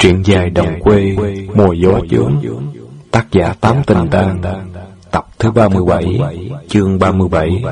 Truyện dài đồng quê, mùa gió chướng, tác giả Tám Tình Tang, tập thứ 37, chương 37.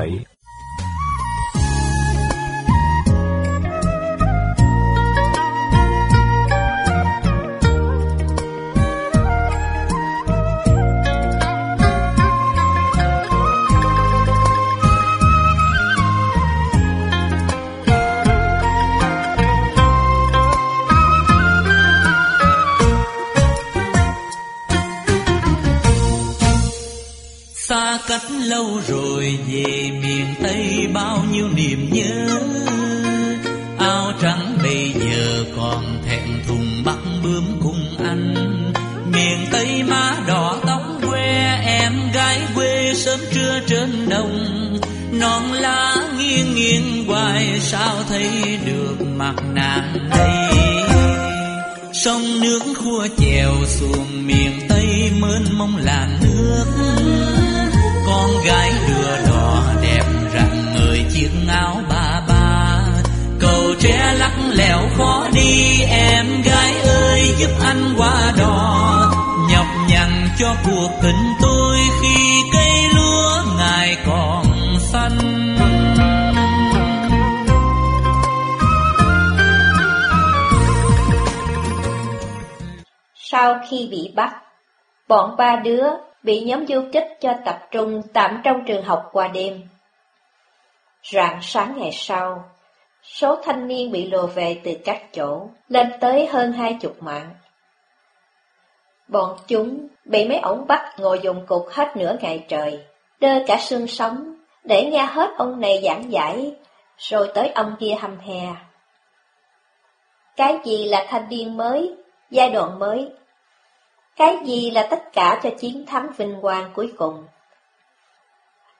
Cho cuộc tình tôi khi cây lúa ngài còn xanh Sau khi bị bắt, bọn ba đứa bị nhóm du kích cho tập trung tạm trong trường học qua đêm. Rạng sáng ngày sau, số thanh niên bị lùa về từ các chỗ lên tới hơn hai chục mạng. Bọn chúng bị mấy ổng bắt ngồi dùng cục hết nửa ngày trời, đơ cả xương sống để nghe hết ông này giảng giải, rồi tới ông kia hầm hè. Cái gì là thanh niên mới, giai đoạn mới? Cái gì là tất cả cho chiến thắng vinh quang cuối cùng?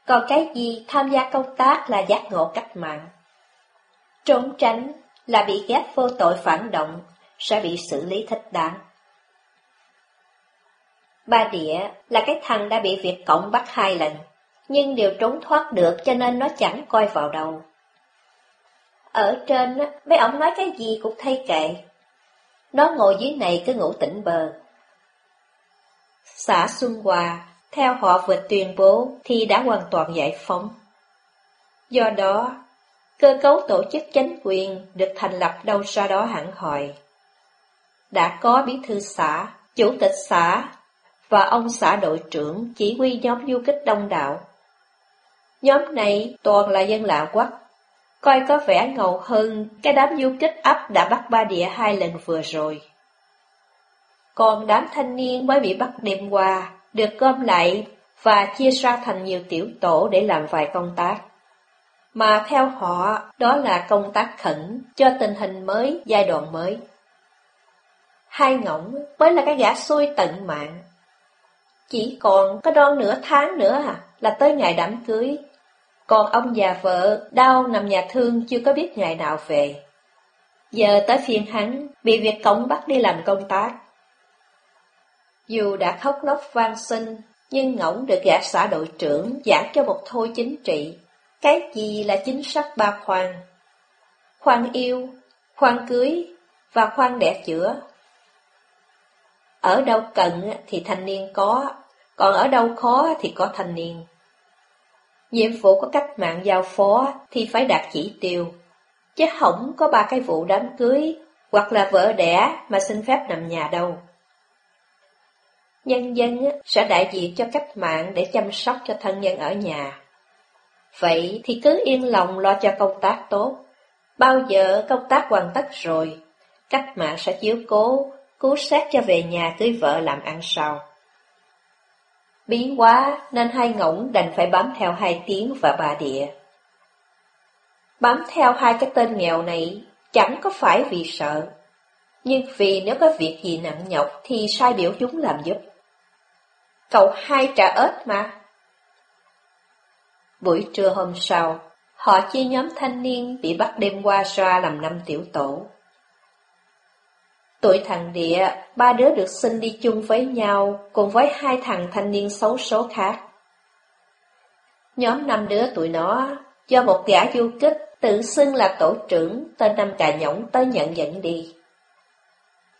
Còn cái gì tham gia công tác là giác ngộ cách mạng? Trốn tránh là bị ghét vô tội phản động, sẽ bị xử lý thích đáng. Ba Địa là cái thằng đã bị Việt Cộng bắt hai lần, nhưng đều trốn thoát được cho nên nó chẳng coi vào đầu. Ở trên, mấy ông nói cái gì cũng thay kệ. Nó ngồi dưới này cứ ngủ tỉnh bờ. Xã Xuân Hòa, theo họ vừa tuyên bố thì đã hoàn toàn giải phóng. Do đó, cơ cấu tổ chức chính quyền được thành lập đâu sau đó hẳn hỏi. Đã có bí thư xã, chủ tịch xã và ông xã đội trưởng chỉ huy nhóm du kích đông đạo. Nhóm này toàn là dân lạ quắc, coi có vẻ ngầu hơn cái đám du kích ấp đã bắt ba địa hai lần vừa rồi. Còn đám thanh niên mới bị bắt đêm qua, được gom lại và chia ra thành nhiều tiểu tổ để làm vài công tác. Mà theo họ, đó là công tác khẩn cho tình hình mới, giai đoạn mới. Hai ngỗng mới là cái gã xui tận mạng. Chỉ còn có đoan nửa tháng nữa à, là tới ngày đám cưới. Còn ông già vợ đau nằm nhà thương chưa có biết ngày nào về. Giờ tới phiên hắn, bị Việt Cộng bắt đi làm công tác. Dù đã khóc lóc van xin, nhưng ngỗng được gã xã đội trưởng giảng cho một thôi chính trị. Cái gì là chính sách ba khoan? Khoan yêu, khoan cưới và khoan đẻ chữa. Ở đâu cần thì thanh niên có, còn ở đâu khó thì có thanh niên. Nhiệm vụ của cách mạng giao phó thì phải đạt chỉ tiêu, chứ không có ba cái vụ đám cưới hoặc là vợ đẻ mà xin phép nằm nhà đâu. Nhân dân sẽ đại diện cho cách mạng để chăm sóc cho thân nhân ở nhà. Vậy thì cứ yên lòng lo cho công tác tốt. Bao giờ công tác hoàn tất rồi, cách mạng sẽ chiếu cố, cứu sát cho về nhà cưới vợ làm ăn sau. Bí quá nên hai ngỗng đành phải bám theo hai tiếng và bà địa. Bám theo hai cái tên nghèo này chẳng có phải vì sợ, nhưng vì nếu có việc gì nặng nhọc thì sai biểu chúng làm giúp. Cậu hai trả ếch mà. Buổi trưa hôm sau, họ chia nhóm thanh niên bị bắt đêm qua ra làm năm tiểu tổ. Tuổi thằng địa, ba đứa được sinh đi chung với nhau cùng với hai thằng thanh niên xấu số khác. Nhóm năm đứa tụi nó do một gã du kích tự xưng là tổ trưởng tên năm cà nhõng tới nhận dẫn đi.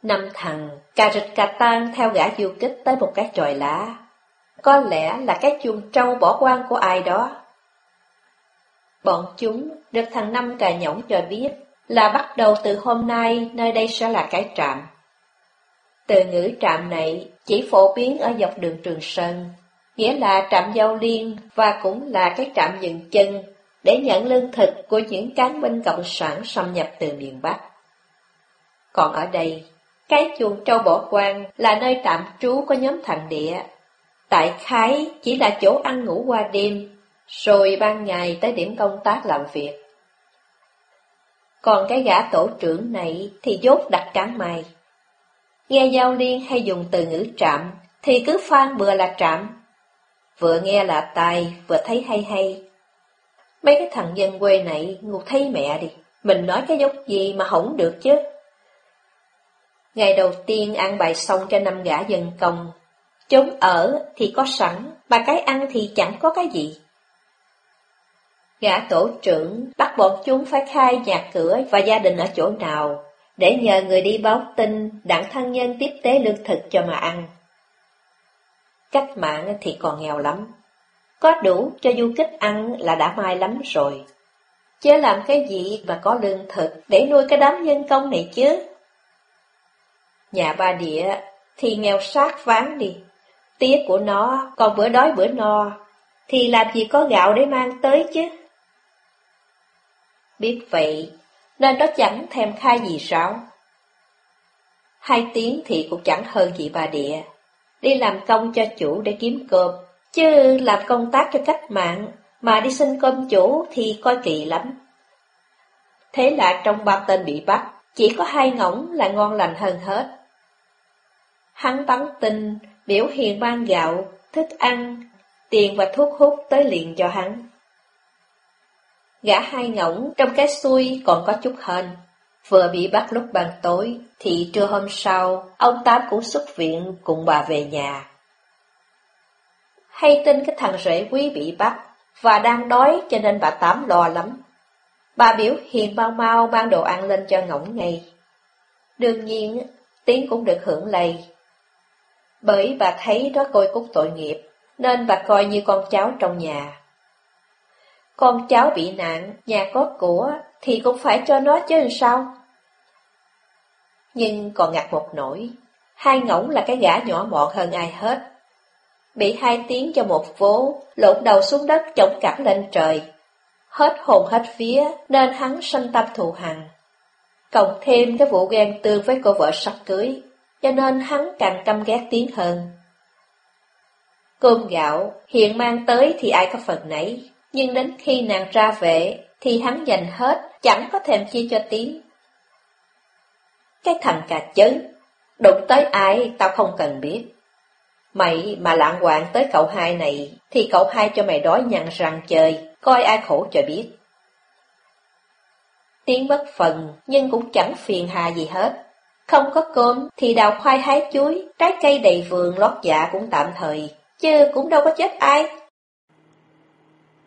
Năm thằng cà rịch cà tan theo gã du kích tới một cái chòi lá. Có lẽ là cái chuồng trâu bỏ quan của ai đó. Bọn chúng được thằng Năm cà nhõng cho biết là bắt đầu từ hôm nay nơi đây sẽ là cái trạm. Từ ngữ trạm này chỉ phổ biến ở dọc đường Trường Sơn, nghĩa là trạm giao liên và cũng là cái trạm dừng chân để nhận lương thực của những cán binh cộng sản xâm nhập từ miền Bắc. Còn ở đây, cái chuồng trâu bỏ quan là nơi tạm trú của nhóm thằng địa. Tại khái chỉ là chỗ ăn ngủ qua đêm, rồi ban ngày tới điểm công tác làm việc. Còn cái gã tổ trưởng này thì dốt đặt cán mày. Nghe giao liên hay dùng từ ngữ trạm, thì cứ phan bừa là trạm. Vừa nghe là tài, vừa thấy hay hay. Mấy cái thằng dân quê này ngục thấy mẹ đi, mình nói cái dốc gì mà hổng được chứ. Ngày đầu tiên ăn bài xong cho năm gã dân công, chúng ở thì có sẵn, mà cái ăn thì chẳng có cái gì. Gã tổ trưởng bắt bọn chúng phải khai nhà cửa và gia đình ở chỗ nào, để nhờ người đi báo tin đặng thân nhân tiếp tế lương thực cho mà ăn. Cách mạng thì còn nghèo lắm, có đủ cho du kích ăn là đã may lắm rồi. Chứ làm cái gì mà có lương thực để nuôi cái đám nhân công này chứ? Nhà ba địa thì nghèo sát ván đi, tía của nó còn bữa đói bữa no, thì làm gì có gạo để mang tới chứ? Biết vậy, nên nó chẳng thèm khai gì sao? Hai tiếng thì cũng chẳng hơn gì bà địa, đi làm công cho chủ để kiếm cơm, chứ làm công tác cho cách mạng mà đi xin cơm chủ thì coi kỳ lắm. Thế là trong ba tên bị bắt, chỉ có hai ngỗng là ngon lành hơn hết. Hắn bắn tin, biểu hiện ban gạo, thức ăn, tiền và thuốc hút tới liền cho hắn. Gã hai ngỗng trong cái xuôi còn có chút hên. Vừa bị bắt lúc ban tối, thì trưa hôm sau, ông Tám cũng xuất viện cùng bà về nhà. Hay tin cái thằng rể quý bị bắt, và đang đói cho nên bà Tám lo lắm. Bà biểu hiền mau mau mang đồ ăn lên cho ngỗng ngay. Đương nhiên, tiếng cũng được hưởng lây. Bởi bà thấy đó coi cúc tội nghiệp, nên bà coi như con cháu trong nhà. Con cháu bị nạn, nhà có của, thì cũng phải cho nó chứ sao? Nhưng còn ngặt một nỗi, hai ngỗng là cái gã nhỏ mọn hơn ai hết. Bị hai tiếng cho một vố, lộn đầu xuống đất chống cẳng lên trời. Hết hồn hết vía, nên hắn sanh tâm thù hằn. Cộng thêm cái vụ ghen tương với cô vợ sắp cưới, cho nên hắn càng căm ghét tiếng hơn. Cơm gạo, hiện mang tới thì ai có phần nấy, nhưng đến khi nàng ra về, thì hắn dành hết, chẳng có thèm chia cho tiếng. Cái thằng cà chớ, đụng tới ai tao không cần biết. Mày mà lạng quạng tới cậu hai này, thì cậu hai cho mày đói nhằn rằng chơi, coi ai khổ cho biết. Tiếng bất phần, nhưng cũng chẳng phiền hà gì hết. Không có cơm thì đào khoai hái chuối, trái cây đầy vườn lót dạ cũng tạm thời, chứ cũng đâu có chết ai.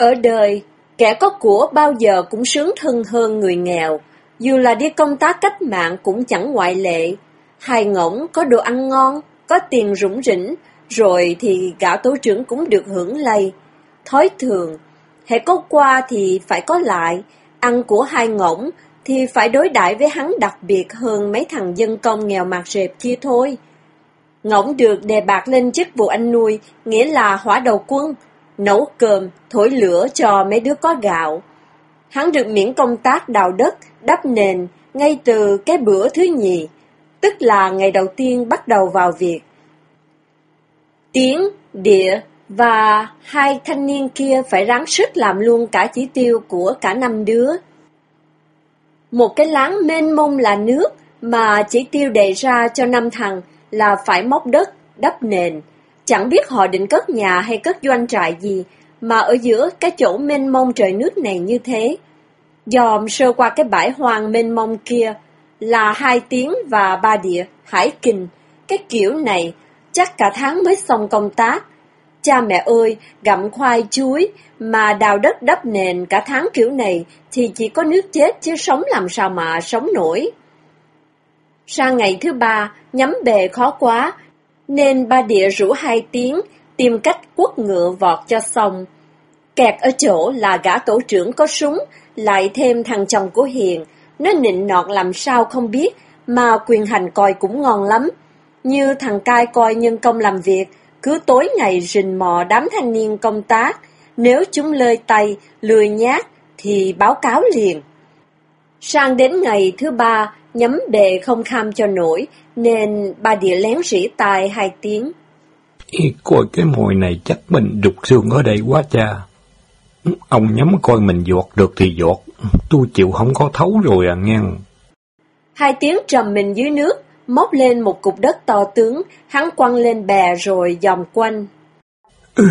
Ở đời, kẻ có của bao giờ cũng sướng thân hơn người nghèo, dù là đi công tác cách mạng cũng chẳng ngoại lệ. Hai ngỗng có đồ ăn ngon, có tiền rủng rỉnh, rồi thì gạo tổ trưởng cũng được hưởng lây. Thói thường, hệ có qua thì phải có lại, ăn của hai ngỗng thì phải đối đãi với hắn đặc biệt hơn mấy thằng dân công nghèo mạt rệp kia thôi. Ngỗng được đề bạc lên chức vụ anh nuôi, nghĩa là hỏa đầu quân, nấu cơm, thổi lửa cho mấy đứa có gạo. Hắn được miễn công tác đào đất, đắp nền, ngay từ cái bữa thứ nhì, tức là ngày đầu tiên bắt đầu vào việc. Tiếng, địa và hai thanh niên kia phải ráng sức làm luôn cả chỉ tiêu của cả năm đứa. Một cái láng mênh mông là nước mà chỉ tiêu đề ra cho năm thằng là phải móc đất, đắp nền. Chẳng biết họ định cất nhà hay cất doanh trại gì, mà ở giữa cái chỗ mênh mông trời nước này như thế. Dòm sơ qua cái bãi hoang mênh mông kia là hai tiếng và ba địa, hải kình. Cái kiểu này chắc cả tháng mới xong công tác. Cha mẹ ơi, gặm khoai chuối mà đào đất đắp nền cả tháng kiểu này thì chỉ có nước chết chứ sống làm sao mà sống nổi. Sang ngày thứ ba, nhắm bề khó quá, nên ba địa rủ hai tiếng, tìm cách quất ngựa vọt cho xong. Kẹt ở chỗ là gã tổ trưởng có súng, lại thêm thằng chồng của Hiền, nó nịnh nọt làm sao không biết, mà quyền hành coi cũng ngon lắm. Như thằng cai coi nhân công làm việc, cứ tối ngày rình mò đám thanh niên công tác, nếu chúng lơi tay, lười nhát, thì báo cáo liền. Sang đến ngày thứ ba, nhắm bề không kham cho nổi, nên ba địa lén rỉ tai hai tiếng. Ý, coi cái mồi này chắc mình đục xương ở đây quá cha. Ông nhắm coi mình giọt được thì giọt, tôi chịu không có thấu rồi à nghe. Hai tiếng trầm mình dưới nước, móc lên một cục đất to tướng, hắn quăng lên bè rồi dòm quanh. Ừ,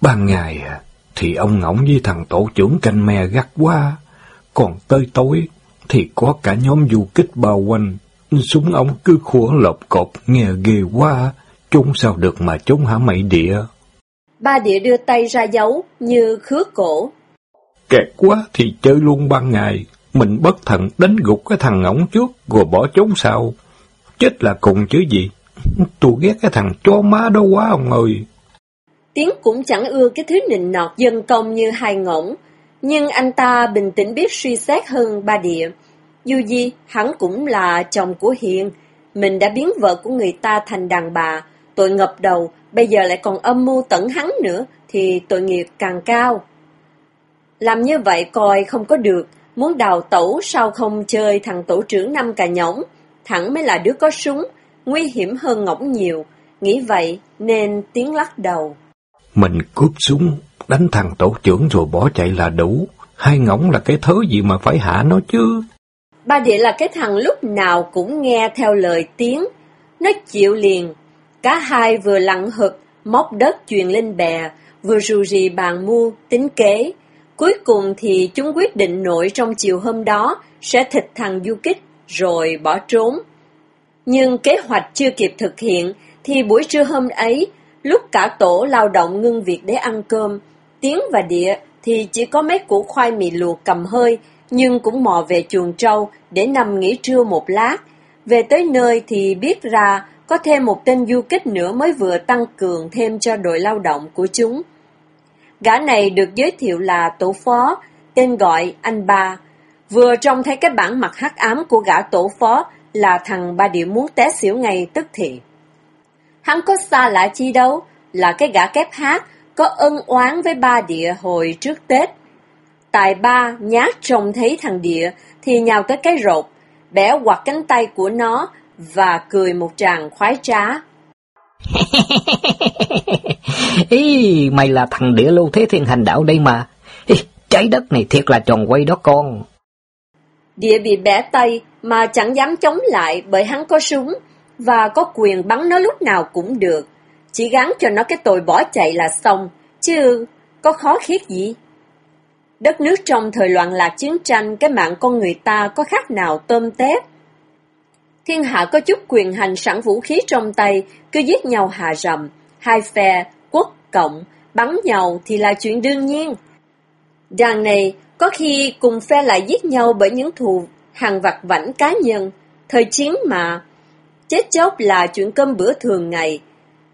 ban ngày à, thì ông ngỗng với thằng tổ trưởng canh me gắt quá, còn tới tối thì có cả nhóm du kích bao quanh, súng ông cứ khủa lộp cộp nghe ghê quá, chúng sao được mà chúng hả mày địa. Ba địa đưa tay ra dấu như khứa cổ. Kẹt quá thì chơi luôn ban ngày, mình bất thần đánh gục cái thằng ngỗng trước rồi bỏ trốn sau. Chết là cùng chứ gì. Tôi ghét cái thằng chó má đó quá ông ơi. Tiến cũng chẳng ưa cái thứ nịnh nọt dân công như hai ngỗng, nhưng anh ta bình tĩnh biết suy xét hơn ba địa. Dù gì, hắn cũng là chồng của Hiền. Mình đã biến vợ của người ta thành đàn bà, tội ngập đầu, bây giờ lại còn âm mưu tẩn hắn nữa, thì tội nghiệp càng cao. Làm như vậy coi không có được, muốn đào tẩu sao không chơi thằng tổ trưởng năm cà nhõng, thẳng mới là đứa có súng, nguy hiểm hơn ngỗng nhiều. Nghĩ vậy nên tiếng lắc đầu. Mình cướp súng, đánh thằng tổ trưởng rồi bỏ chạy là đủ. Hai ngỗng là cái thứ gì mà phải hạ nó chứ. Ba địa là cái thằng lúc nào cũng nghe theo lời tiếng. Nó chịu liền. Cả hai vừa lặng hực, móc đất truyền lên bè, vừa rù rì bàn mua, tính kế. Cuối cùng thì chúng quyết định nội trong chiều hôm đó sẽ thịt thằng du kích rồi bỏ trốn. Nhưng kế hoạch chưa kịp thực hiện thì buổi trưa hôm ấy, lúc cả tổ lao động ngưng việc để ăn cơm, tiếng và Địa thì chỉ có mấy củ khoai mì luộc cầm hơi, nhưng cũng mò về chuồng trâu để nằm nghỉ trưa một lát. Về tới nơi thì biết ra có thêm một tên du kích nữa mới vừa tăng cường thêm cho đội lao động của chúng. Gã này được giới thiệu là tổ phó, tên gọi anh ba. Vừa trông thấy cái bản mặt hắc ám của gã tổ phó là thằng ba địa muốn té xỉu ngay tức thì. Hắn có xa lạ chi đâu, là cái gã kép hát, có ân oán với ba địa hồi trước Tết. Tài ba nhát trông thấy thằng địa thì nhào tới cái rột, bẻ quạt cánh tay của nó và cười một tràng khoái trá. Ý, mày là thằng địa lưu thế thiên hành đạo đây mà. Ý, trái đất này thiệt là tròn quay đó con. Địa bị bẻ tay mà chẳng dám chống lại bởi hắn có súng và có quyền bắn nó lúc nào cũng được. Chỉ gắn cho nó cái tội bỏ chạy là xong, chứ có khó khiết gì. Đất nước trong thời loạn lạc chiến tranh, cái mạng con người ta có khác nào tôm tép. Thiên hạ có chút quyền hành sẵn vũ khí trong tay, cứ giết nhau hạ rầm, hai phe, quốc, cộng, bắn nhau thì là chuyện đương nhiên. Đàn này, có khi cùng phe lại giết nhau bởi những thù hàng vặt vảnh cá nhân, thời chiến mà. Chết chóc là chuyện cơm bữa thường ngày.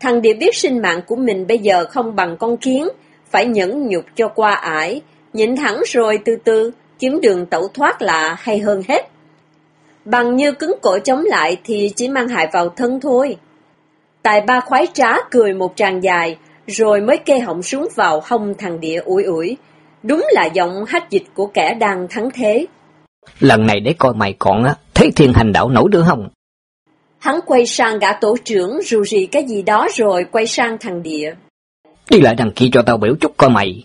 Thằng Điệp biết sinh mạng của mình bây giờ không bằng con kiến, phải nhẫn nhục cho qua ải, nhịn thẳng rồi từ từ, kiếm đường tẩu thoát là hay hơn hết. Bằng như cứng cổ chống lại thì chỉ mang hại vào thân thôi. Tài ba khoái trá cười một tràng dài, rồi mới kê họng súng vào hông thằng địa ủi ủi. Đúng là giọng hách dịch của kẻ đang thắng thế. Lần này để coi mày còn á, thấy thiên hành đạo nổi đứa không? Hắn quay sang gã tổ trưởng rù rì cái gì đó rồi quay sang thằng địa. Đi lại đằng kia cho tao biểu chút coi mày.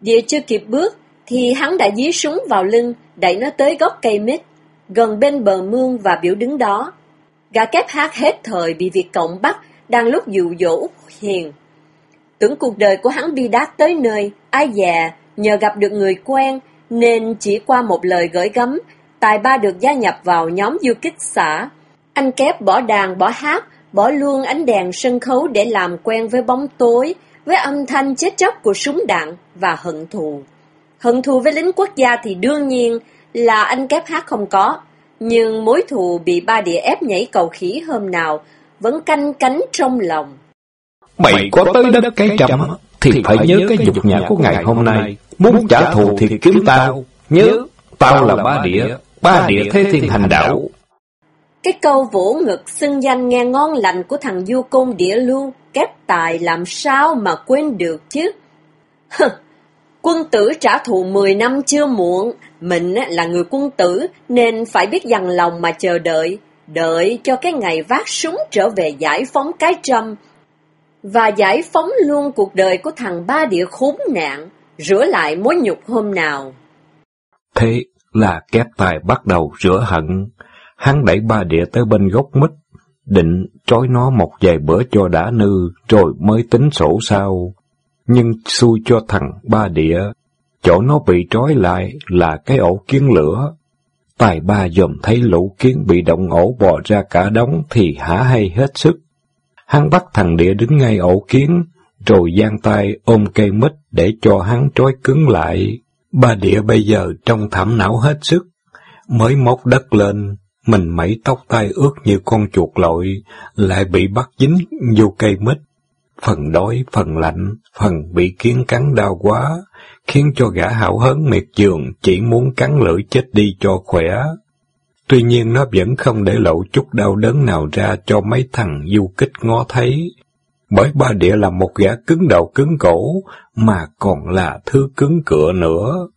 Địa chưa kịp bước, thì hắn đã dí súng vào lưng, đẩy nó tới gốc cây mít, gần bên bờ mương và biểu đứng đó. Gã kép hát hết thời bị Việt Cộng bắt, đang lúc dụ dỗ Hiền. Tưởng cuộc đời của hắn bi đát tới nơi, ai già, nhờ gặp được người quen, nên chỉ qua một lời gửi gắm, Tài Ba được gia nhập vào nhóm du kích xã. Anh kép bỏ đàn, bỏ hát, bỏ luôn ánh đèn sân khấu để làm quen với bóng tối, với âm thanh chết chóc của súng đạn và hận thù. Hận thù với lính quốc gia thì đương nhiên là anh kép hát không có, Nhưng mối thù bị ba địa ép nhảy cầu khỉ hôm nào vẫn canh cánh trong lòng. Mày có tới đất cái trăm thì phải nhớ cái dục nhã của ngày hôm nay. Muốn trả thù thì kiếm tao. Nhớ, tao là ba địa, ba địa thế thiên hành đạo. Cái câu vỗ ngực xưng danh nghe ngon lành của thằng du côn địa lưu, kép tài làm sao mà quên được chứ? quân tử trả thù 10 năm chưa muộn, mình là người quân tử nên phải biết dằn lòng mà chờ đợi, đợi cho cái ngày vác súng trở về giải phóng cái trâm, và giải phóng luôn cuộc đời của thằng ba địa khốn nạn, rửa lại mối nhục hôm nào. Thế là kép tài bắt đầu rửa hận, hắn đẩy ba địa tới bên gốc mít, định trói nó một vài bữa cho đã nư, rồi mới tính sổ sau. Nhưng xui cho thằng ba địa, chỗ nó bị trói lại là cái ổ kiến lửa. Tài ba dòm thấy lũ kiến bị động ổ bò ra cả đống thì hả hay hết sức. Hắn bắt thằng địa đứng ngay ổ kiến, rồi giang tay ôm cây mít để cho hắn trói cứng lại. Ba địa bây giờ trong thảm não hết sức, mới móc đất lên, mình mẩy tóc tai ướt như con chuột lội, lại bị bắt dính vô cây mít. Phần đói, phần lạnh, phần bị kiến cắn đau quá, khiến cho gã hảo hớn miệt giường chỉ muốn cắn lưỡi chết đi cho khỏe. Tuy nhiên nó vẫn không để lộ chút đau đớn nào ra cho mấy thằng du kích ngó thấy. Bởi ba địa là một gã cứng đầu cứng cổ, mà còn là thứ cứng cựa nữa.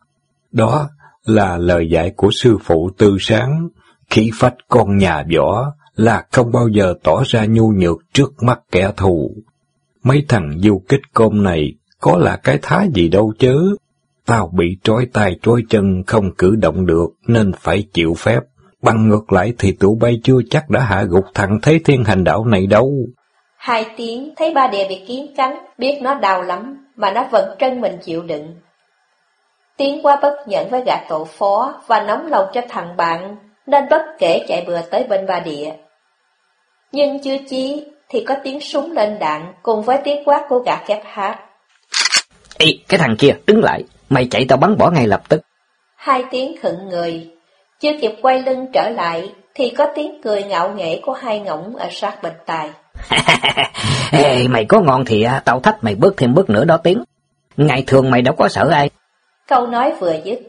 Đó là lời dạy của sư phụ tư sáng, khí phách con nhà võ là không bao giờ tỏ ra nhu nhược trước mắt kẻ thù. Mấy thằng du kích côn này có là cái thái gì đâu chứ. Tao bị trói tay trói chân không cử động được nên phải chịu phép. Bằng ngược lại thì tụi bay chưa chắc đã hạ gục thằng Thế Thiên Hành Đạo này đâu. Hai tiếng thấy ba đè bị kiến cắn, biết nó đau lắm, mà nó vẫn trân mình chịu đựng. Tiến quá bất nhẫn với gã tổ phó và nóng lòng cho thằng bạn, nên bất kể chạy bừa tới bên ba địa. Nhưng chưa chí thì có tiếng súng lên đạn cùng với tiếng quát của gã kép hát. Ê, cái thằng kia, đứng lại, mày chạy tao bắn bỏ ngay lập tức. Hai tiếng khựng người, chưa kịp quay lưng trở lại thì có tiếng cười ngạo nghễ của hai ngỗng ở sát bên tai. Ê, mày có ngon thì à, tao thách mày bước thêm bước nữa đó tiếng. Ngày thường mày đâu có sợ ai. Câu nói vừa dứt,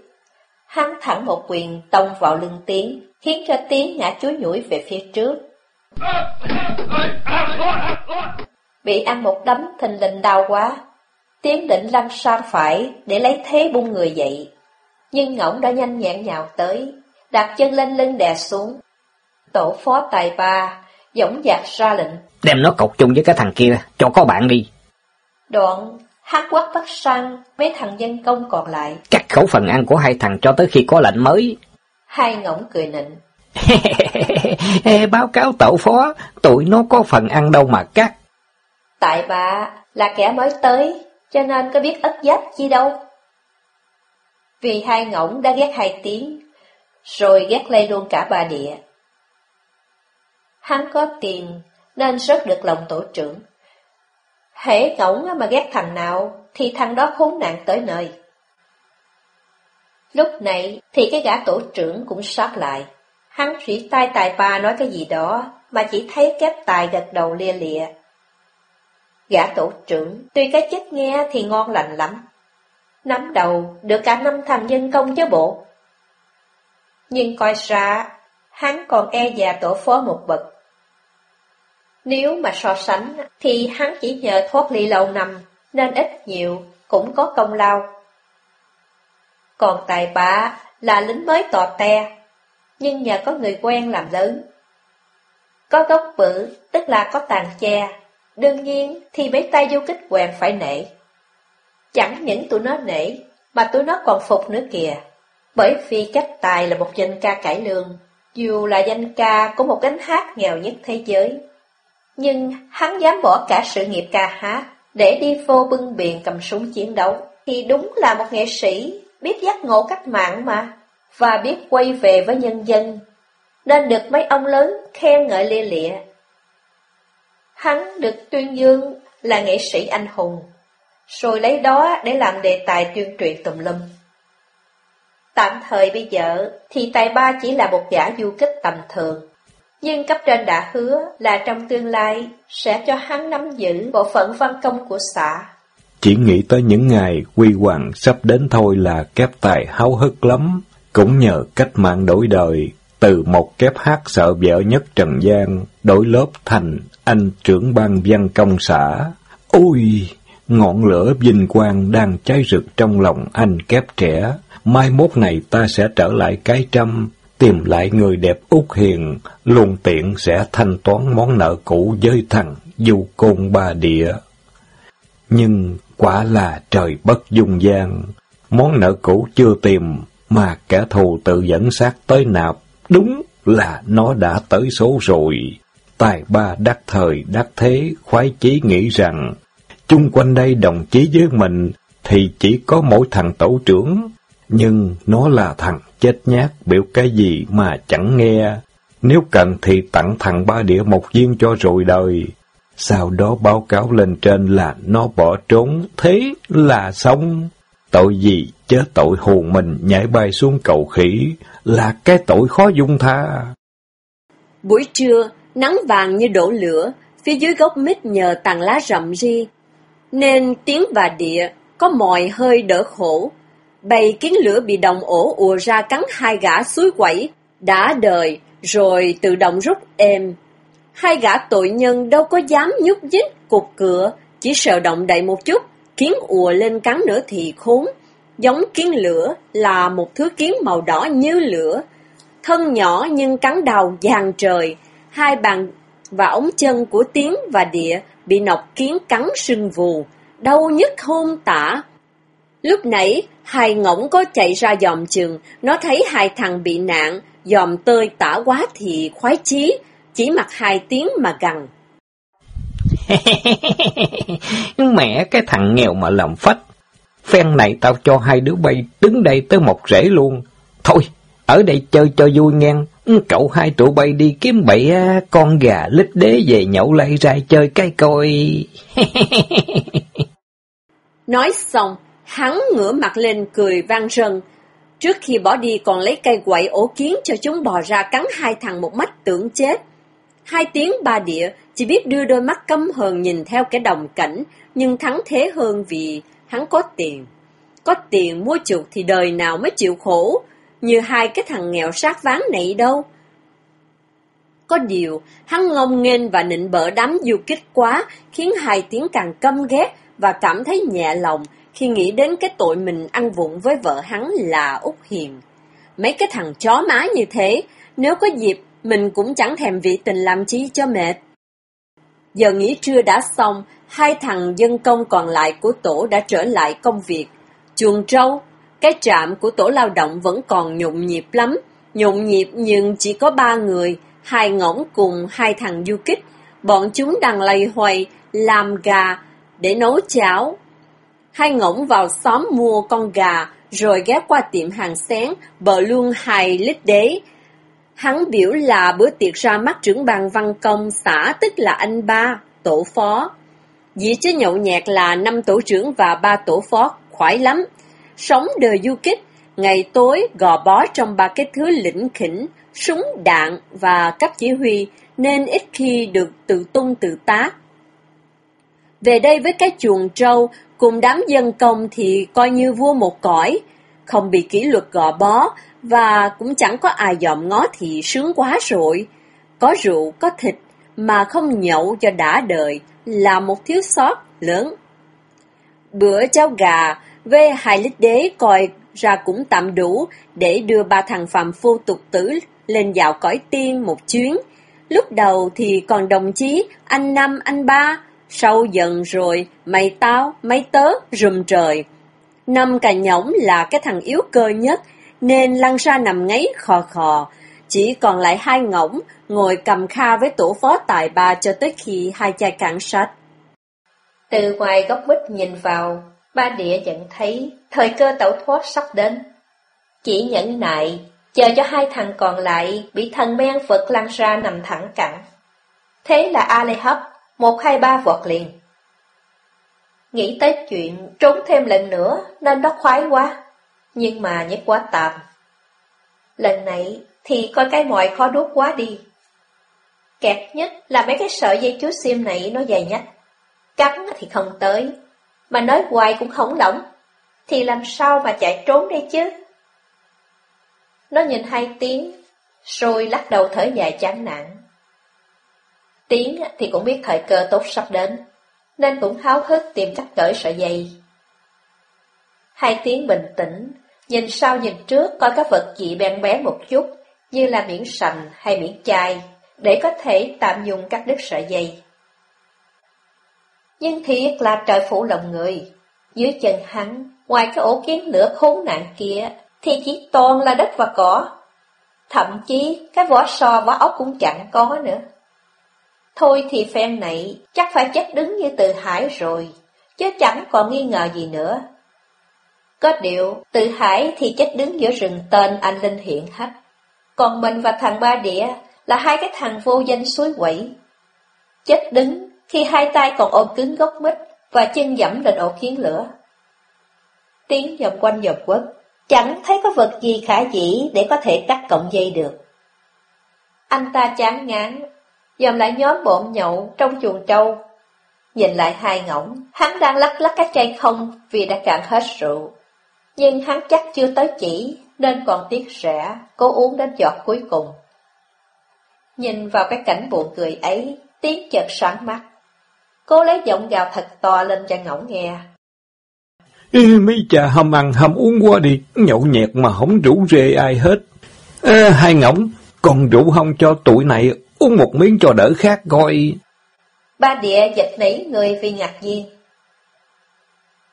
hắn thẳng một quyền tông vào lưng tiếng, khiến cho tiếng ngã chúi nhủi về phía trước. Bị ăn một đấm thình lình đau quá, Tiến định lăn sang phải để lấy thế bung người dậy. Nhưng ngỗng đã nhanh nhẹn nhào tới, đặt chân lên lưng đè xuống. Tổ phó tài ba, dõng dạc ra lệnh. Đem nó cột chung với cái thằng kia, cho có bạn đi. Đoạn, hát quát bắt sang mấy thằng dân công còn lại. Cắt khẩu phần ăn của hai thằng cho tới khi có lệnh mới. Hai ngỗng cười nịnh. Báo cáo tổ phó, tụi nó có phần ăn đâu mà cắt. Tại bà là kẻ mới tới, cho nên có biết ất giáp chi đâu. Vì hai ngỗng đã ghét hai tiếng, rồi ghét lây luôn cả bà địa. Hắn có tiền, nên rất được lòng tổ trưởng. Hễ ngỗng mà ghét thằng nào, thì thằng đó khốn nạn tới nơi. Lúc này thì cái gã tổ trưởng cũng sót lại. Hắn chỉ tay tài ba nói cái gì đó, mà chỉ thấy kép tài gật đầu lia lịa. Gã tổ trưởng, tuy cái chất nghe thì ngon lành lắm. Nắm đầu, được cả năm thằng nhân công chứ bộ. Nhưng coi ra, hắn còn e già tổ phó một bậc. Nếu mà so sánh, thì hắn chỉ nhờ thoát ly lâu năm, nên ít nhiều cũng có công lao. Còn tài bá là lính mới tọt te, nhưng nhờ có người quen làm lớn. Có gốc bự, tức là có tàn che, đương nhiên thì mấy tay du kích quèn phải nể. Chẳng những tụi nó nể, mà tụi nó còn phục nữa kìa. Bởi vì cách tài là một danh ca cải lương, dù là danh ca của một gánh hát nghèo nhất thế giới. Nhưng hắn dám bỏ cả sự nghiệp ca hát để đi vô bưng biển cầm súng chiến đấu, thì đúng là một nghệ sĩ biết giác ngộ cách mạng mà, và biết quay về với nhân dân, nên được mấy ông lớn khen ngợi lia lịa. Hắn được tuyên dương là nghệ sĩ anh hùng, rồi lấy đó để làm đề tài tuyên truyền tùm lum. Tạm thời bây giờ thì tài ba chỉ là một giả du kích tầm thường. Nhưng cấp trên đã hứa là trong tương lai sẽ cho hắn nắm giữ bộ phận văn công của xã. Chỉ nghĩ tới những ngày quy hoàng sắp đến thôi là kép tài háo hức lắm. Cũng nhờ cách mạng đổi đời, từ một kép hát sợ vợ nhất Trần gian, đổi lớp thành anh trưởng ban văn công xã. Ôi! Ngọn lửa vinh quang đang cháy rực trong lòng anh kép trẻ. Mai mốt này ta sẽ trở lại cái trăm, tìm lại người đẹp út hiền, luôn tiện sẽ thanh toán món nợ cũ với thằng du côn ba địa. Nhưng quả là trời bất dung gian, món nợ cũ chưa tìm, mà kẻ thù tự dẫn sát tới nạp, đúng là nó đã tới số rồi. Tài ba đắc thời đắc thế, khoái chí nghĩ rằng, chung quanh đây đồng chí với mình, thì chỉ có mỗi thằng tổ trưởng, nhưng nó là thằng chết nhát, biểu cái gì mà chẳng nghe. Nếu cần thì tặng thằng ba địa một viên cho rồi đời. Sau đó báo cáo lên trên là nó bỏ trốn, thế là xong. Tội gì chớ tội hồn mình nhảy bay xuống cầu khỉ, là cái tội khó dung tha. Buổi trưa, nắng vàng như đổ lửa, phía dưới gốc mít nhờ tàn lá rậm ri, nên tiếng và địa có mòi hơi đỡ khổ. Bầy kiến lửa bị đồng ổ ùa ra cắn hai gã suối quẩy, đã đời, rồi tự động rút êm. Hai gã tội nhân đâu có dám nhúc nhích cục cửa, chỉ sợ động đậy một chút, kiến ùa lên cắn nữa thì khốn. Giống kiến lửa là một thứ kiến màu đỏ như lửa, thân nhỏ nhưng cắn đầu dàn trời, hai bàn và ống chân của tiếng và địa bị nọc kiến cắn sưng vù, đau nhức hôn tả. Lúc nãy, hai ngỗng có chạy ra dòm chừng, nó thấy hai thằng bị nạn, dòm tơi tả quá thì khoái chí, chỉ mặc hai tiếng mà gằn. Mẹ cái thằng nghèo mà làm phách. Phen này tao cho hai đứa bay đứng đây tới một rễ luôn. Thôi, ở đây chơi cho vui ngang. Cậu hai tụi bay đi kiếm bậy con gà lít đế về nhậu lay rai chơi cái coi. Nói xong, hắn ngửa mặt lên cười vang rần. Trước khi bỏ đi còn lấy cây quậy ổ kiến cho chúng bò ra cắn hai thằng một mắt tưởng chết. Hai tiếng ba địa chỉ biết đưa đôi mắt căm hờn nhìn theo cái đồng cảnh, nhưng thắng thế hơn vì hắn có tiền. Có tiền mua chuộc thì đời nào mới chịu khổ, như hai cái thằng nghèo sát ván này đâu. Có điều, hắn ngông nghênh và nịnh bỡ đám du kích quá, khiến hai tiếng càng căm ghét và cảm thấy nhẹ lòng khi nghĩ đến cái tội mình ăn vụng với vợ hắn là Út Hiền. Mấy cái thằng chó má như thế, nếu có dịp, mình cũng chẳng thèm vị tình làm chi cho mệt. Giờ nghỉ trưa đã xong, hai thằng dân công còn lại của tổ đã trở lại công việc. Chuồng trâu, cái trạm của tổ lao động vẫn còn nhộn nhịp lắm. Nhộn nhịp nhưng chỉ có ba người, hai ngỗng cùng hai thằng du kích. Bọn chúng đang lầy hoài làm gà để nấu cháo. Hai ngỗng vào xóm mua con gà, rồi ghé qua tiệm hàng xén, bờ luôn hai lít đế. Hắn biểu là bữa tiệc ra mắt trưởng bàn văn công xã tức là anh ba, tổ phó. Dĩ chứ nhậu nhẹt là năm tổ trưởng và ba tổ phó, khoái lắm. Sống đời du kích, ngày tối gò bó trong ba cái thứ lĩnh khỉnh, súng đạn và cấp chỉ huy, nên ít khi được tự tung tự tác. Về đây với cái chuồng trâu, cùng đám dân công thì coi như vua một cõi, không bị kỷ luật gò bó, và cũng chẳng có ai dòm ngó thì sướng quá rồi. Có rượu, có thịt, mà không nhậu cho đã đời là một thiếu sót lớn. Bữa cháo gà, về hai lít đế coi ra cũng tạm đủ để đưa ba thằng phạm phu tục tử lên dạo cõi tiên một chuyến. Lúc đầu thì còn đồng chí, anh năm, anh ba, sau dần rồi, mày tao, mấy tớ, rùm trời. Năm cà nhõng là cái thằng yếu cơ nhất, nên lăn ra nằm ngáy khò khò. Chỉ còn lại hai ngỗng, ngồi cầm kha với tổ phó tài ba cho tới khi hai chai cạn sạch Từ ngoài góc bích nhìn vào, ba địa nhận thấy thời cơ tẩu thoát sắp đến. Chỉ nhẫn nại, chờ cho hai thằng còn lại bị thần men vật lăn ra nằm thẳng cẳng. Thế là A Lê Hấp, một hai ba vọt liền. Nghĩ tới chuyện trốn thêm lần nữa nên nó khoái quá. Nhưng mà nhét quá tạm. Lần này thì coi cái mọi khó đốt quá đi. Kẹt nhất là mấy cái sợi dây chuối xiêm này nó dài nhất. Cắn thì không tới, mà nói hoài cũng không lỏng. Thì làm sao mà chạy trốn đây chứ? Nó nhìn hai tiếng, rồi lắc đầu thở dài chán nản. Tiếng thì cũng biết thời cơ tốt sắp đến, nên cũng háo hức tìm cách cởi sợi dây. Hai tiếng bình tĩnh, nhìn sau nhìn trước coi các vật gì bèn bé một chút, như là miếng sành hay miếng chai, để có thể tạm dùng cắt đứt sợi dây. Nhưng thiệt là trời phủ lòng người, dưới chân hắn, ngoài cái ổ kiến lửa khốn nạn kia, thì chỉ toàn là đất và cỏ. Thậm chí cái vỏ sò vỏ ốc cũng chẳng có nữa. Thôi thì phen này chắc phải chết đứng như từ hải rồi, chứ chẳng còn nghi ngờ gì nữa. Có điều, từ hải thì chết đứng giữa rừng tên anh Linh hiện hách. Còn mình và thằng Ba Địa là hai cái thằng vô danh suối quẩy. Chết đứng khi hai tay còn ôm cứng gốc mít và chân dẫm lên ổ kiến lửa. Tiếng vòng quanh dọc quất, chẳng thấy có vật gì khả dĩ để có thể cắt cọng dây được. Anh ta chán ngán, dòm lại nhóm bộn nhậu trong chuồng trâu. Nhìn lại hai ngỗng, hắn đang lắc lắc cái chai không vì đã cạn hết rượu. Nhưng hắn chắc chưa tới chỉ, nên còn tiếc rẻ, cố uống đến giọt cuối cùng. Nhìn vào cái cảnh buồn cười ấy, tiếng chợt sáng mắt. Cô lấy giọng gào thật to lên cho ngỗng nghe. Ê, mấy cha hầm ăn hầm uống qua đi, nhậu nhẹt mà không rủ rê ai hết. Ê, hai ngỗng, còn rượu không cho tụi này uống một miếng cho đỡ khác coi. Ba địa giật nảy người vì ngạc nhiên.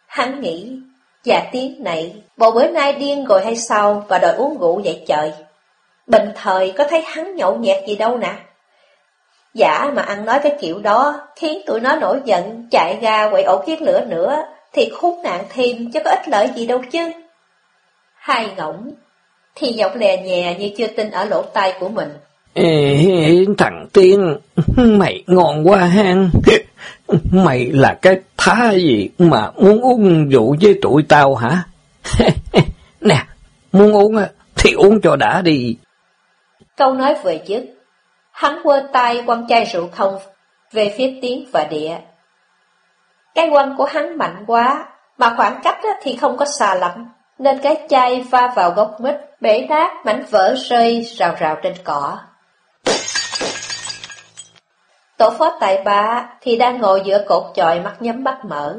Hắn nghĩ, dạ tiếng này, bộ bữa nay điên rồi hay sao và đòi uống rượu vậy trời. Bình thời có thấy hắn nhậu nhẹt gì đâu nè. Giả mà ăn nói cái kiểu đó, khiến tụi nó nổi giận, chạy ra quậy ổ kiến lửa nữa, thì khốn nạn thêm chứ có ích lợi gì đâu chứ. Hai ngỗng, thì giọng lè nhẹ như chưa tin ở lỗ tai của mình. Ê, thằng Tiên, mày ngon quá hang. Mày là cái thá gì mà muốn uống rượu với tụi tao hả? nè, muốn uống thì uống cho đã đi. Câu nói vừa dứt, hắn quơ tay quăng chai rượu không về phía Tiến và Địa. Cái quăng của hắn mạnh quá, mà khoảng cách thì không có xa lắm, nên cái chai va vào gốc mít, bể nát, mảnh vỡ rơi rào rào trên cỏ. Tổ phó tài ba thì đang ngồi giữa cột chọi mắt nhắm mắt mở.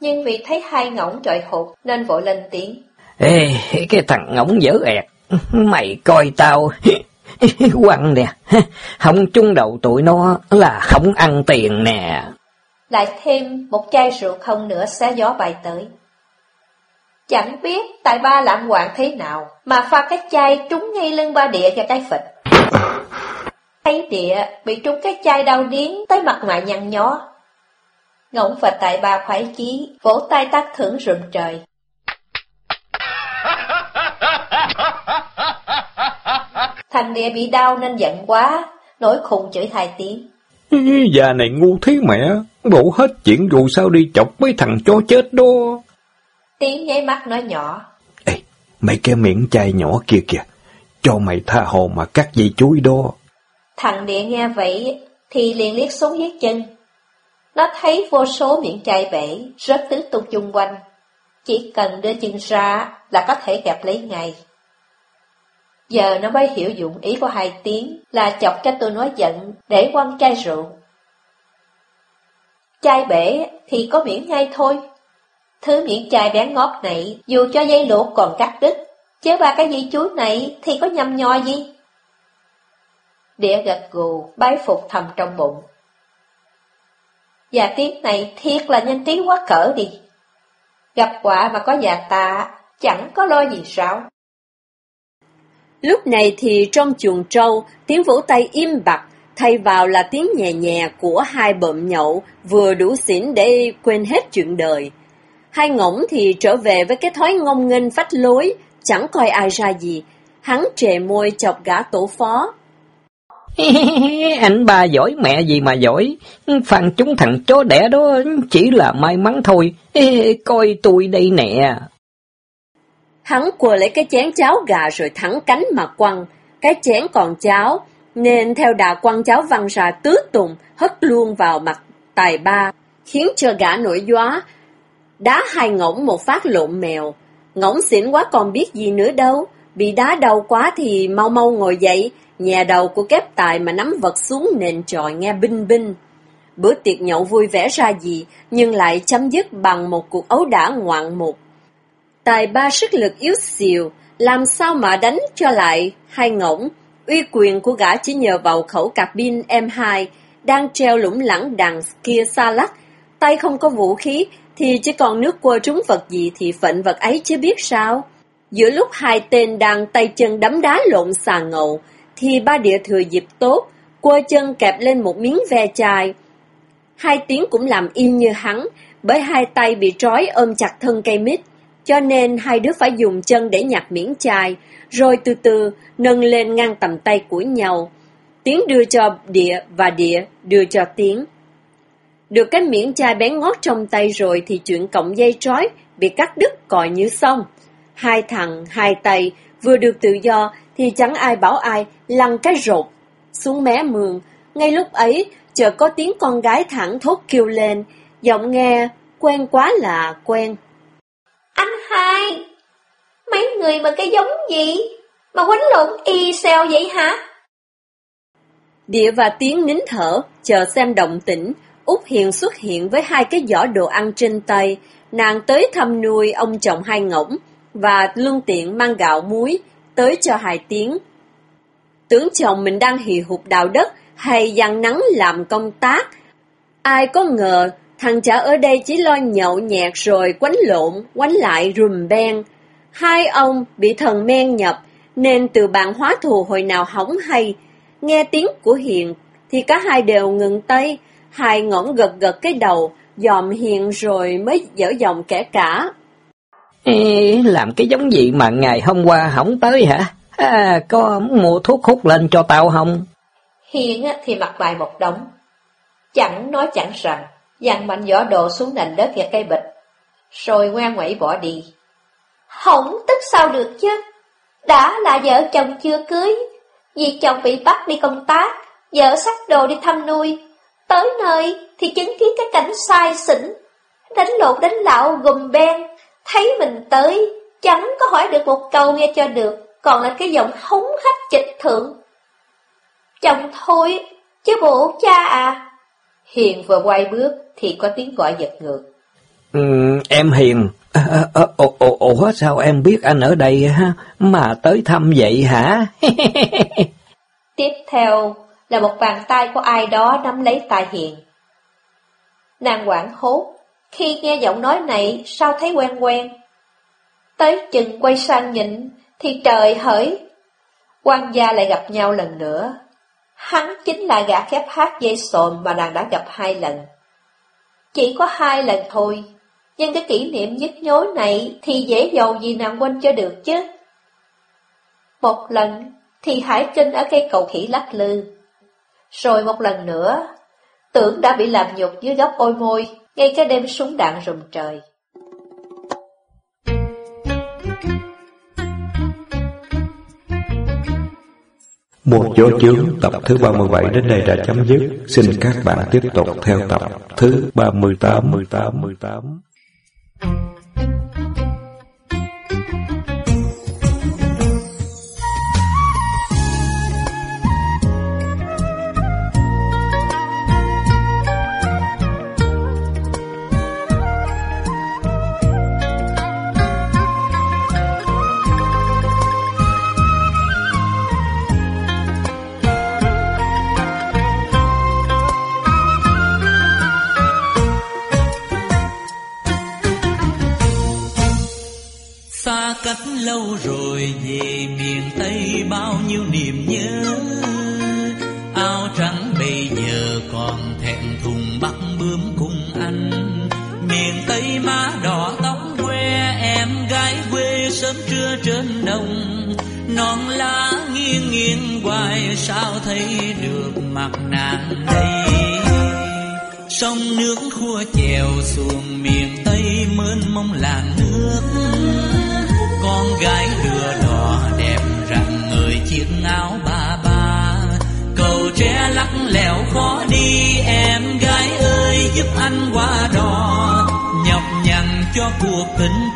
Nhưng vì thấy hai ngỗng trọi hụt nên vội lên tiếng. Ê, cái thằng ngỗng dở ẹt, mày coi tao quăng nè, không chung đầu tụi nó là không ăn tiền nè. Lại thêm một chai rượu không nữa xé gió bay tới. Chẳng biết tại ba lạng hoạn thế nào mà pha cái chai trúng ngay lưng ba địa cho cái phịch. Thấy địa bị trúng cái chai đau điến tới mặt mày nhăn nhó. Ngỗng và tại ba khoái chí, vỗ tay tác thưởng rụng trời. Thằng địa bị đau nên giận quá, nổi khùng chửi hai tiếng. Già này ngu thế mẹ, bộ hết chuyện dù sao đi chọc mấy thằng chó chết đó. Tiếng nháy mắt nói nhỏ. Ê, mấy cái miệng chai nhỏ kia kìa, cho mày tha hồ mà cắt dây chuối đó. Thằng địa nghe vậy thì liền liếc xuống dưới chân. Nó thấy vô số miệng chai bể rớt tứ tung chung quanh. Chỉ cần đưa chân ra là có thể gặp lấy ngay. Giờ nó mới hiểu dụng ý của hai tiếng là chọc cho tôi nói giận để quăng chai rượu. Chai bể thì có miệng ngay thôi. Thứ miệng chai bé ngót này dù cho dây lụa còn cắt đứt, chứ ba cái dây chuối này thì có nhầm nho gì. Địa gật gù, bái phục thầm trong bụng. Dạ tiếng này thiệt là nhanh trí quá cỡ đi. Gặp quả mà có già tạ, chẳng có lo gì sao. Lúc này thì trong chuồng trâu, tiếng vỗ tay im bặt, thay vào là tiếng nhẹ nhẹ của hai bợm nhậu vừa đủ xỉn để quên hết chuyện đời. Hai ngỗng thì trở về với cái thói ngông nghênh phách lối, chẳng coi ai ra gì. Hắn trề môi chọc gã tổ phó. Anh ba giỏi mẹ gì mà giỏi, phàn chúng thằng chó đẻ đó chỉ là may mắn thôi, coi tôi đây nè. Hắn quờ lấy cái chén cháo gà rồi thẳng cánh mà quăng. Cái chén còn cháo, nên theo đà quăng cháo văng ra tứ tùng, hất luôn vào mặt tài ba, khiến cho gã nổi gió. Đá hai ngỗng một phát lộn mèo. Ngỗng xỉn quá còn biết gì nữa đâu. Bị đá đau quá thì mau mau ngồi dậy, nhà đầu của kép tài mà nắm vật xuống nền tròi nghe binh binh. Bữa tiệc nhậu vui vẻ ra gì, nhưng lại chấm dứt bằng một cuộc ấu đả ngoạn mục. Tài ba sức lực yếu xìu, làm sao mà đánh cho lại hai ngỗng. Uy quyền của gã chỉ nhờ vào khẩu cabin M2 đang treo lủng lẳng đằng kia xa lắc. Tay không có vũ khí thì chỉ còn nước quơ trúng vật gì thì phận vật ấy chứ biết sao. Giữa lúc hai tên đang tay chân đấm đá lộn xà ngầu, thì ba địa thừa dịp tốt, quơ chân kẹp lên một miếng ve chai. Hai tiếng cũng làm im như hắn, bởi hai tay bị trói ôm chặt thân cây mít, cho nên hai đứa phải dùng chân để nhặt miếng chai, rồi từ từ nâng lên ngang tầm tay của nhau. Tiếng đưa cho địa và địa đưa cho tiếng. Được cái miếng chai bén ngót trong tay rồi thì chuyện cộng dây trói bị cắt đứt coi như xong. Hai thằng, hai tay, vừa được tự do thì chẳng ai bảo ai lăn cái rột xuống mé mương. Ngay lúc ấy, chợt có tiếng con gái thẳng thốt kêu lên, giọng nghe quen quá là quen. Anh hai, mấy người mà cái giống gì mà quánh lộn y xèo vậy hả? Địa và tiếng nín thở, chờ xem động tĩnh. Út Hiền xuất hiện với hai cái giỏ đồ ăn trên tay. Nàng tới thăm nuôi ông chồng hai ngỗng và lương tiện mang gạo muối tới cho hai tiếng. Tưởng chồng mình đang hì hụt đào đất hay giăng nắng làm công tác. Ai có ngờ thằng chả ở đây chỉ lo nhậu nhẹt rồi quánh lộn, quánh lại rùm ben. Hai ông bị thần men nhập nên từ bạn hóa thù hồi nào hỏng hay. Nghe tiếng của Hiền thì cả hai đều ngừng tay, hai ngỗng gật gật cái đầu, dòm Hiền rồi mới dở dòng kẻ cả. Ê, làm cái giống gì mà ngày hôm qua không tới hả? À, có mua thuốc hút lên cho tao không? Hiền thì mặc bài một đống. Chẳng nói chẳng rằng, dằn mạnh giỏ đồ xuống nền đất và cây bịch, rồi ngoan ngoẩy bỏ đi. Không tức sao được chứ? Đã là vợ chồng chưa cưới, vì chồng bị bắt đi công tác, vợ sách đồ đi thăm nuôi. Tới nơi thì chứng kiến cái cảnh sai xỉn, đánh lộn đánh lạo gùm ben, thấy mình tới, chẳng có hỏi được một câu nghe cho được, còn là cái giọng hống hách trịch thượng. Chồng thôi, chứ bộ cha à. Hiền vừa quay bước thì có tiếng gọi giật ngược. Ừ, em Hiền, à, à, ồ, ồ, ồ, sao em biết anh ở đây ha, mà tới thăm vậy hả? Tiếp theo là một bàn tay của ai đó nắm lấy tay Hiền. Nàng quảng hốt, khi nghe giọng nói này sao thấy quen quen. Tới chừng quay sang nhìn, thì trời hỡi, quan gia lại gặp nhau lần nữa. Hắn chính là gã khép hát dây sồn mà nàng đã gặp hai lần. Chỉ có hai lần thôi, nhưng cái kỷ niệm nhức nhối này thì dễ dầu gì nàng quên cho được chứ. Một lần thì Hải Kinh ở cây cầu khỉ lắc lư. Rồi một lần nữa, tưởng đã bị làm nhục dưới góc ôi môi, ngay cái đêm súng đạn rùng trời. Một chỗ chướng tập thứ 37 đến đây đã chấm dứt. Xin các bạn tiếp tục theo tập thứ 38. 18, 18. mai sao thấy được mặt nàng đây? Sông nước khua chèo xuồng miền tây mênh mông làng nước. Con gái đưa đò đẹp rằng người chiếc áo ba ba. Cầu tre lắc lẻo khó đi, em gái ơi giúp anh qua đò nhọc nhằn cho cuộc tình